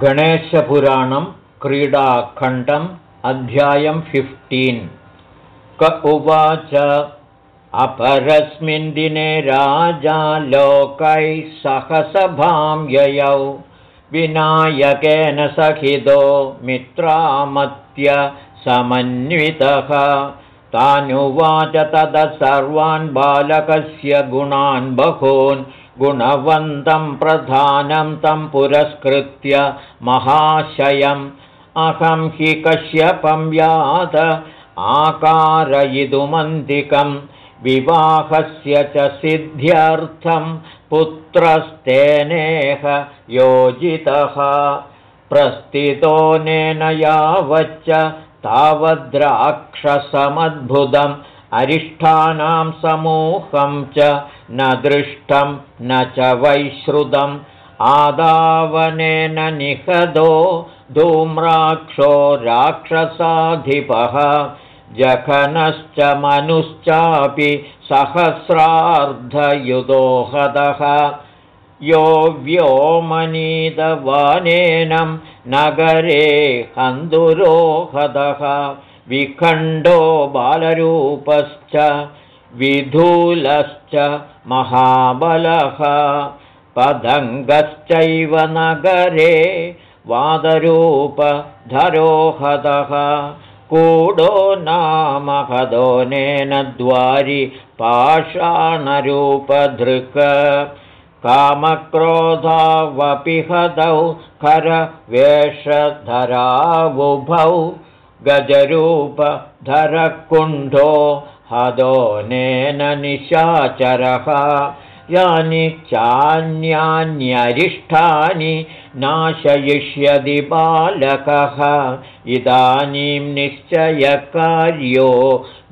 गणेशपुराणं क्रीडाखण्डम् अध्यायं फिफ्टीन् क उवाच अपरस्मिन् दिने राजा लोकैः सहसभां ययौ। विनायकेन सहितो मित्रामत्य समन्वितः। तानुवाच ततः सर्वान् बालकस्य गुणान् बहून् गुणवन्तं प्रधानं तं पुरस्कृत्य महाशयम्। अहं हि कश्यपं यात आकारयितुमन्तिकं। विवाहस्य च सिद्ध्यर्थं पुत्रस्तेनेह योजितः। प्रस्थितोनेन यावच्च तावद्राक्षसमद्भुतम् अरिष्ठानां समूहं च न दृष्टं न च वैश्रुतम्। आदावनेन निहदो धूम्राक्षो राक्षसाधिपः। जखनश्च मनुश्चापि सहस्रार्धयुदोहदः यो व्योमनीतवानेनं नगरे हन्दुरोहदः विखण्डो बालरूपश्च विधूलश्च महाबलः। पदङ्गश्चैव नगरे वादरूपधरोहदः। कूडो नाम हदोनेन द्वारि पाषाणरूपधृक्। कामक्रोधावपि हदौ खरवेषधरावुभौ गजरूपधरकुण्ठो हदोनेन निशाचरः। यानि चान्यान्यरिष्ठानि नाशयिष्यति बालकः। इदानीं निश्चयकार्यो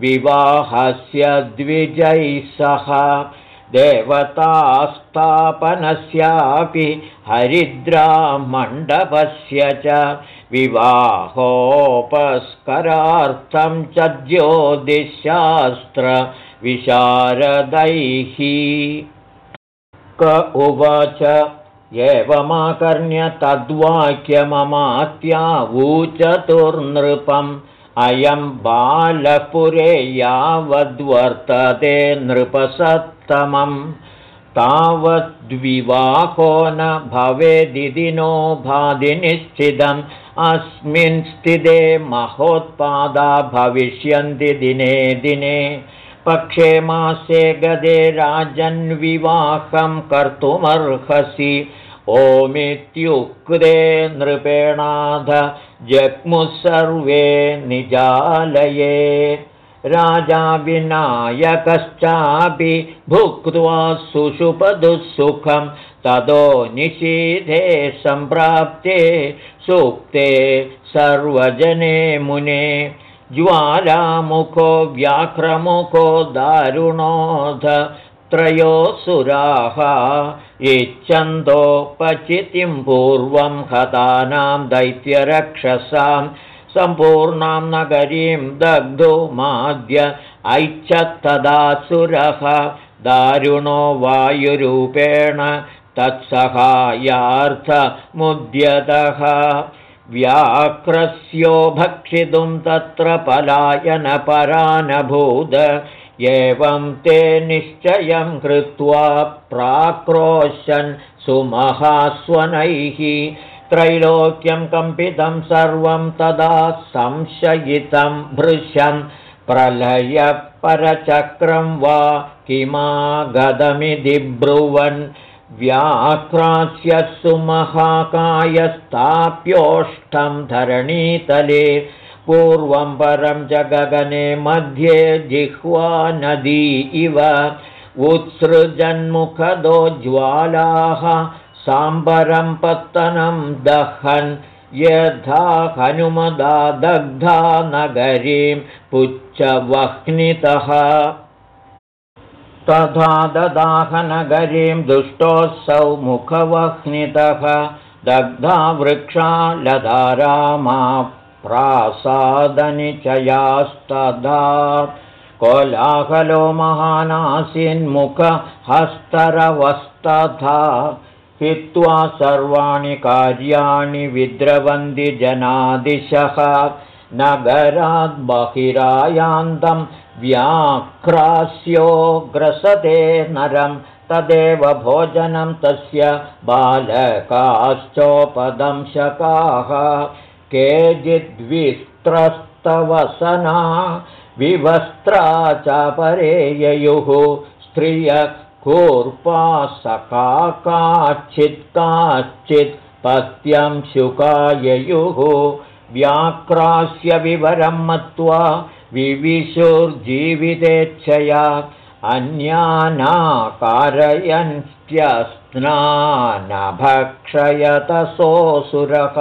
विवाहस्य द्विजैः सह। देवतास्थापनस्यापि हरिद्रामण्डपस्य च विवाहोपस्करार्थं च ज्योतिशास्त्रविशारदैः क उवाच एवमाकर्ण्य तद्वाक्यममात्यावूचतुर्नृपम् अयं बालपुरे यावद्वर्तते नृपसत्तमम् तावद्विवाहो न भवेदिति नो भादिनिश्चितम् अस्मिन् स्थिते महोत्पादा भविष्यन्ति दिने दिने। पक्षे मासे गदे राजन्विवाहं कर्तुमर्हसि। ओमित्युक्ते नृपेणाध जग्मुः सर्वे निजालये राजा विनायकश्चापि भुक्त्वा सुषुपदुःसुखं ततो निषीधे सम्प्राप्ते सूक्ते सर्वजने मुने। ज्वालामुखो व्याघ्रमुखो दारुणोध त्रयोऽसुराः। इच्छन्तोपचितिं पूर्वं हतानां दैत्यरक्षसां सम्पूर्णां नगरीं दग्धुमाद्य ऐच्छत्तदासुरः दारुणो वायुरूपेण तत्सहायार्थमुद्यतः। व्याक्रस्यो भक्षितुं तत्र पलायनपरानभूद एवं ते निश्चयं कृत्वा प्राक्रोशन् सुमहास्वनैः त्रैलोक्यं कम्पितं सर्वं तदा संशयितं भृशं प्रलयपरचक्रं वा किमागतमिति ब्रुवन् व्याक्रास्य सुमहाकायस्ताप्योष्ठं धरणीतले पूर्वं परं च गगने मध्ये जिह्वा नदी इव उत्सृजन्मुखदो ज्वालाः साम्बरं पत्तनं दहन् यथा हनुमदा दग्धा नगरीं पुच्छवह्नितः। तथा ददाहनगरीं दुष्टोऽसौ मुखवह्नितः दग्धा वृक्षा लधारामा प्रासादनिचयास्तदा कोलाहलो महानासीन्मुखहस्तरवस्तथा हित्वा सर्वाणि कार्याणि विद्रवन्ति जनादिशः। नगराद् बहिरायान्तं व्याघ्रास्यो ग्रसते नरं तदेव भोजनं तस्य बालकाश्चोपदंशकाः केचिद्विस्त्रस्तवसना विवस्त्रा चापरे ययुः स्त्रियः कूर्पासका काचित् काचित् पत्यं शुकाययुः व्याक्रास्य विवरं मत्वा विविशुर्जीवितेच्छया अन्यानाकारयन्त्यस्नानभक्षयतसोऽसुरः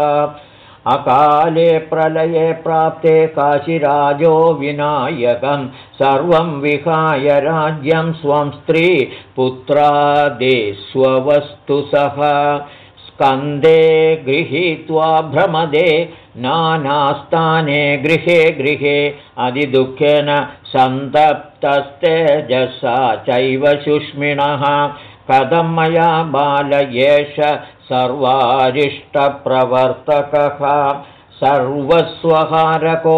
अकाले प्रलये प्राप्ते काशिराजो विनायकं सर्वं विहाय राज्यं स्वं स्त्री पुत्रादिस्ववस्तु सह स्कन्दे गृहीत्वा भ्रमदे नानास्थाने गृहे गृहे अधिदुःखेन सन्तप्तस्तेजसा चैव शुष्मिणः। कथं मया बाल एष सर्वारिष्टप्रवर्तकः सर्वस्वहारको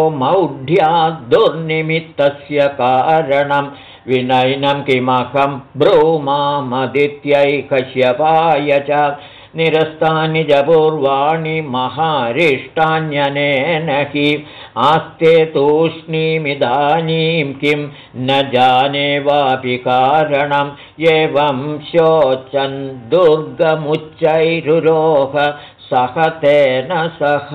दुर्निमित्तस्य कारणं विनयनं किमहं ब्रूमामदित्यैकश्यपाय च निरस्तानि जपूर्वाणि महारिष्टान्यनेन हि आस्ते तूष्णीमिदानीं किं न जाने वापि कारणम् एवं शोचन् दुर्गमुच्चैरुरोह सह तेन सह।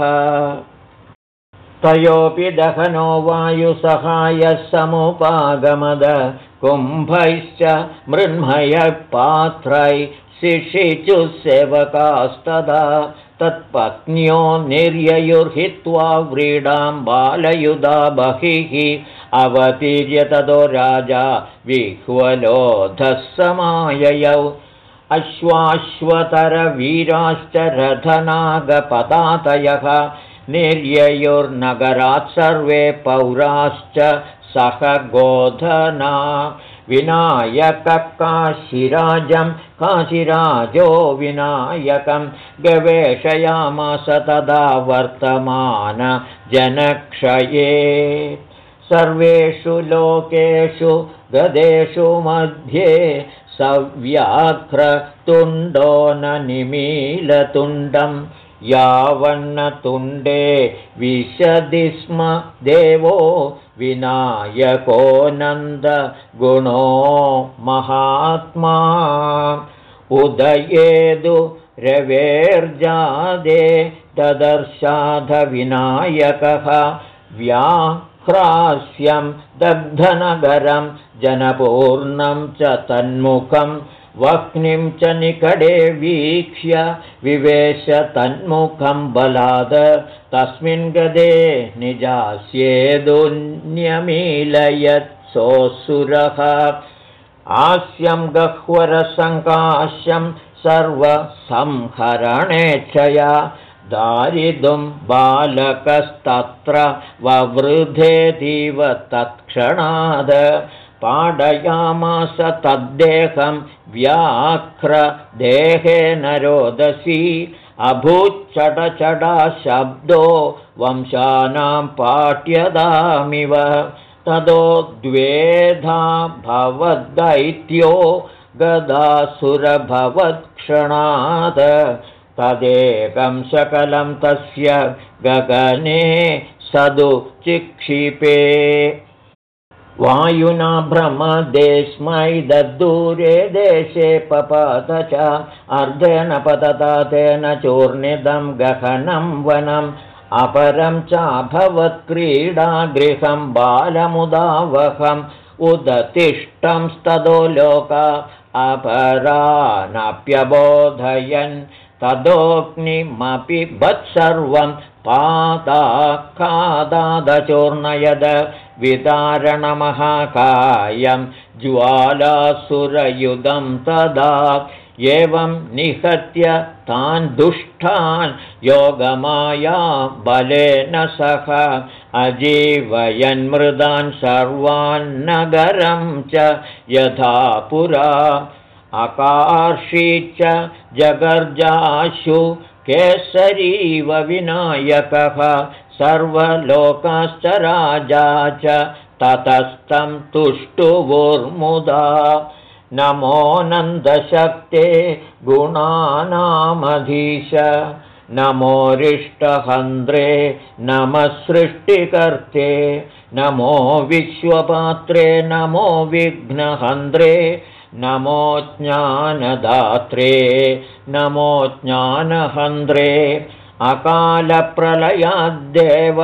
तयोऽपि दहनो वायुसहायः समुपागमद। कुम्भैश्च मृण्मयपात्रै शिशिचुसेवकास्तदा तत्पत्न्यो निर्ययुर्हित्वा व्रीडां बालयुधा बहिः अवतीर्य ततो राजा विह्वलोधः समाययौ अश्वाश्वतरवीराश्च रथनागपतातयः निर्ययुर्नगरात् सर्वे पौराश्च सह गोधना विनायककाशिराजं काशिराजो विनायकं गवेषयामास तदा वर्तमानजनक्षये सर्वेषु लोकेषु गदेषु मध्ये सव्याघ्रतुण्डो न निमीलतुण्डम् यावन्नतुण्डे विशदि स्म देवो विनायको नन्दगुणो महात्मा। उदयेदु रवेर्जादे ददर्शाधविनायकः व्याह्रास्यं दग्धनगरं जनपूर्णं च तन्मुखम् वह्निं च निकटे वीक्ष्य विवेश तन्मुखं बलाद। तस्मिन् गदे निजास्येदुन्यमीलयत्सोऽसुरः आस्यं गह्वरसङ्काश्यं सर्वसंहरणेच्छया दारिदुं बालकस्तत्र ववृधेतीव तत्क्षणाद पाडयामास तद्देहं व्याघ्रदेहेन रोदसी अभूच्चडचडा शब्दो वंशानां पाट्यदामिव तदो द्वेधा भवद्दैत्यो गदासुरभवत्क्षणात्। तदेकं सकलं तस्य गगने सदु चिक्षिपे वायुना भ्रमदे स्मै दद्दूरे देशे पपत च। अर्धेन पतता तेन चूर्णिदं गहनं वनम् अपरं चाभवत्क्रीडागृहं बालमुदावहम्। उदतिष्ठं स्तदो लोक अपरानप्यबोधयन्। तदोऽग्निमपि वत्सर्वं पादाखादादचूर्णयद विदारणमहाकायं ज्वालासुरयुधं तदा एवं निहत्य तान् दुष्टान् योगमाया बलेन सह अजीवयन्मृदान् सर्वान्नगरं च यथा पुरा अकार्षी च जगर्जाशु केसरीव विनायकः सर्वलोकाश्च राजा च ततस्तं तुष्टुवुर्मुदा। नमो नन्दशक्ते गुणानामधीश। नमोरिष्टहन्द्रे नमः सृष्टिकर्ते नमो विश्वपात्रे नमो विघ्नहन्द्रे। नमो ज्ञानदात्रे नमो ज्ञानहन्द्रे अकालप्रलयाद्देव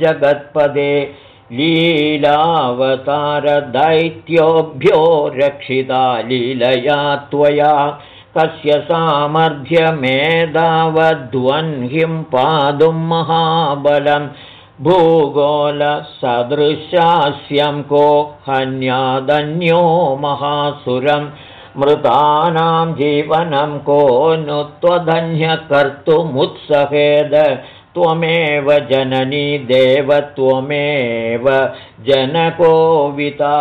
जगत्पदे लीलावतारदैत्योभ्यो रक्षिता लीलया त्वया। कस्य सामर्थ्यमेधावद्वह्निं पादुं महाबलं। भूगोलसदृशास्यं को हन्यादन्यो महासुरं मृतानां जीवनं को नु त्वधन्यकर्तुमुत्सहेद त्वमेव जननी देवत्वमेव जनकोविता।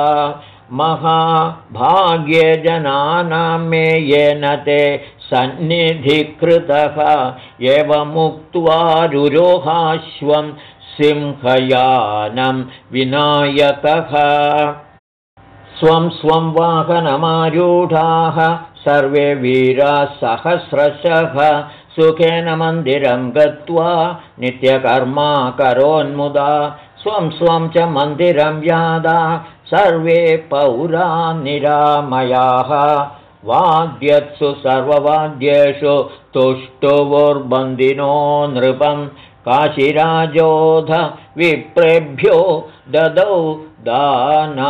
महाभाग्यजनानां मे येन ते सन्निधिकृतः एवमुक्त्वा रुरोहाश्वं सिंहयानं विनायकः स्वं स्वं वाहनमारूढाः सर्वे वीराः सहस्रशः। सुखेन मन्दिरं गत्वा नित्यकर्मा करोन्मुदा। स्वं स्वं च मन्दिरं यादा सर्वे पौरा निरामयाः वाद्यत्सु सर्ववाद्येषु तुष्टुवुर्बन्दिनो नृपं काशिराजोध विप्रेभ्यो ददौ दानान्यनेकशः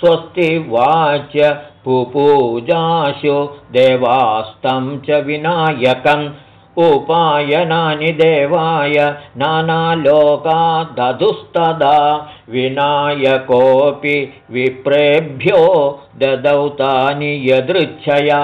स्वस्ति वाच्य पुपूजाशु देवास्तं च विनायकम् उपायनानि देवाय नानालोका दधुस्तदा विनायकोऽपि विप्रेभ्यो ददौ तानि यदृच्छया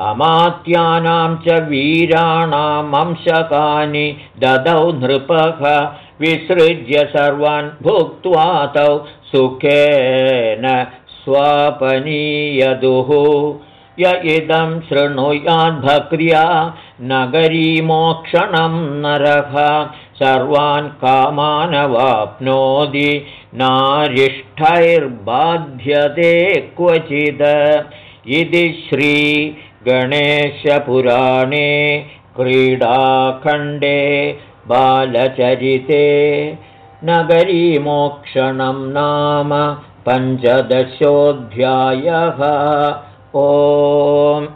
अमात्यानां च वीराणामंशकानि ददौ नृपः विसृज्य सर्वान् भुक्त्वा तौ सुखेन स्वापनीयदुः। य इदं शृणुयाद्भक्र्या नगरीमोक्षणं नरः। सर्वान् कामानवाप्नोति नारिष्ठैर्बाध्यते क्वचिद। इति श्रीगणेशपुराणे क्रीडाखण्डे बालचरिते नगरीमोक्षणं नाम पञ्चदशोऽध्यायः। ओम्